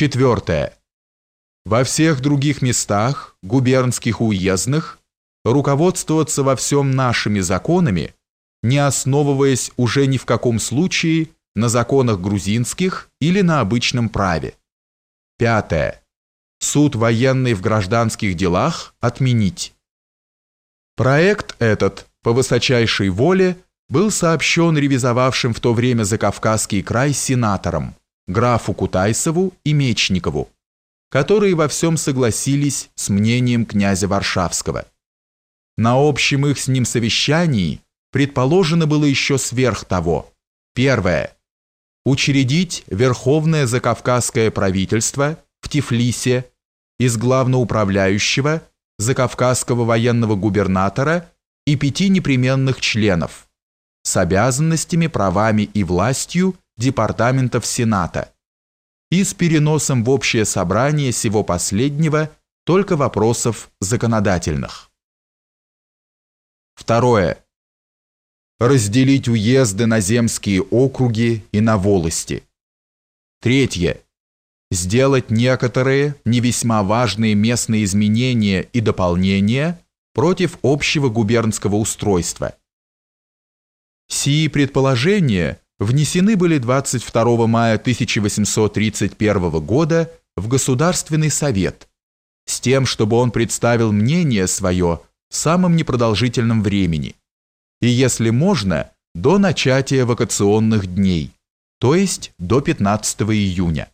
Четвертое. Во всех других местах, губернских уездных, руководствоваться во всем нашими законами, не основываясь уже ни в каком случае на законах грузинских или на обычном праве. Пятое. Суд военный в гражданских делах отменить. Проект этот, по высочайшей воле, был сообщен ревизовавшим в то время Закавказский край сенаторам, графу Кутайсову и Мечникову, которые во всем согласились с мнением князя Варшавского. На общем их с ним совещании предположено было еще сверх того. Первое. Учредить Верховное Закавказское правительство в Тифлисе из главноуправляющего, Закавказского военного губернатора и пяти непременных членов с обязанностями, правами и властью департаментов Сената и с переносом в общее собрание всего последнего только вопросов законодательных. Второе. Разделить уезды на земские округи и на волости. Третье. Сделать некоторые не весьма важные местные изменения и дополнения против общего губернского устройства. Сии предположения внесены были 22 мая 1831 года в Государственный совет с тем, чтобы он представил мнение свое в самом непродолжительном времени и, если можно, до начатия вакационных дней, то есть до 15 июня.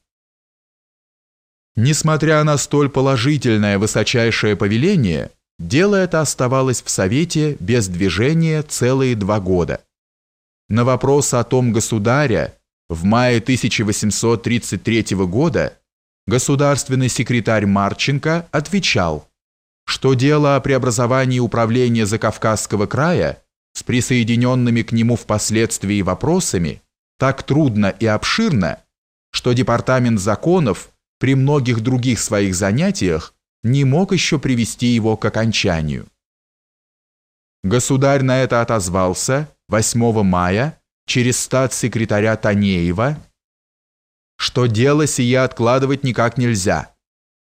Несмотря на столь положительное высочайшее повеление, дело это оставалось в Совете без движения целые два года. На вопрос о том государя в мае 1833 года государственный секретарь Марченко отвечал, что дело о преобразовании управления Закавказского края с присоединенными к нему впоследствии вопросами так трудно и обширно, что Департамент законов при многих других своих занятиях не мог еще привести его к окончанию. Государь на это отозвался 8 мая через статс-секретаря Танеева, что дело сие откладывать никак нельзя,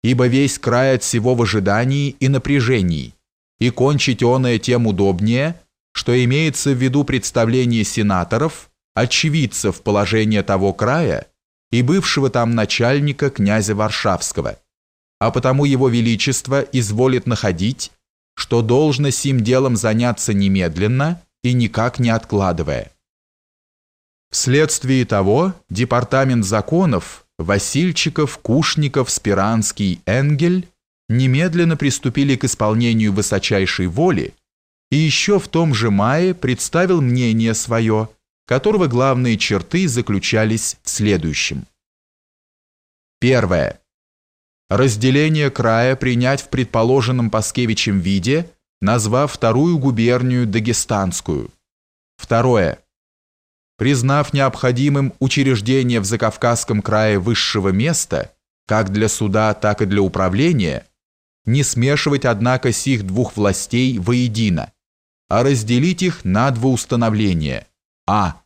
ибо весь край от всего в ожидании и напряжении, и кончить оное тем удобнее, что имеется в виду представление сенаторов, очевидцев положения того края и бывшего там начальника князя Варшавского, а потому его величество изволит находить, что должно сим делом заняться немедленно и никак не откладывая. Вследствие того департамент законов Васильчиков, Кушников, Спиранский, Энгель немедленно приступили к исполнению высочайшей воли и еще в том же мае представил мнение свое, которого главные черты заключались в следующем. Первое. Разделение края принять в предположенном Паскевичем виде – назвав вторую губернию Дагестанскую. Второе. Признав необходимым учреждение в Закавказском крае высшего места, как для суда, так и для управления, не смешивать, однако, сих двух властей воедино, а разделить их на два установления. А.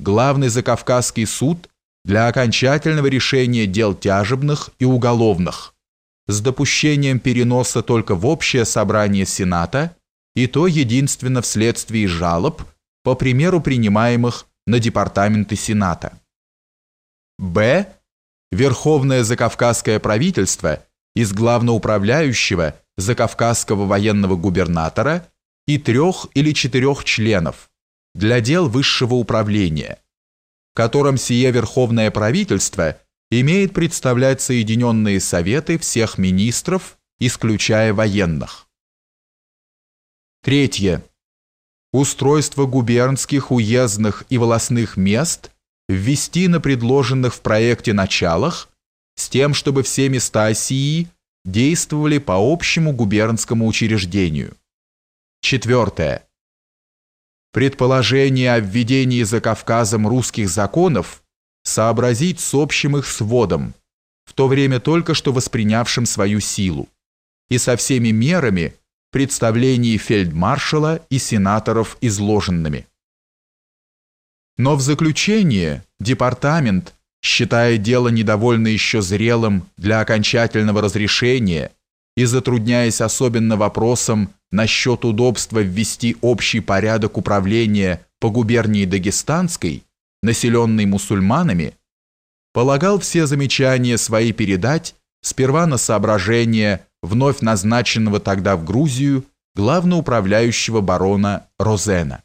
Главный Закавказский суд для окончательного решения дел тяжебных и уголовных – с допущением переноса только в общее собрание Сената, и то единственно вследствие жалоб, по примеру принимаемых на департаменты Сената. Б. Верховное Закавказское правительство из главноуправляющего Закавказского военного губернатора и трех или четырех членов для дел высшего управления, в котором сие Верховное правительство – имеет представлять Соединенные Советы всех министров, исключая военных. Третье. Устройство губернских, уездных и волосных мест ввести на предложенных в проекте началах с тем, чтобы все места сии действовали по общему губернскому учреждению. Четвертое. Предположение о введении за Кавказом русских законов – сообразить с общим их сводом, в то время только что воспринявшим свою силу, и со всеми мерами представлений фельдмаршала и сенаторов изложенными. Но в заключение департамент, считая дело недовольно еще зрелым для окончательного разрешения и затрудняясь особенно вопросом насчет удобства ввести общий порядок управления по губернии Дагестанской, населенной мусульманами, полагал все замечания свои передать сперва на соображение вновь назначенного тогда в Грузию главноуправляющего барона Розена.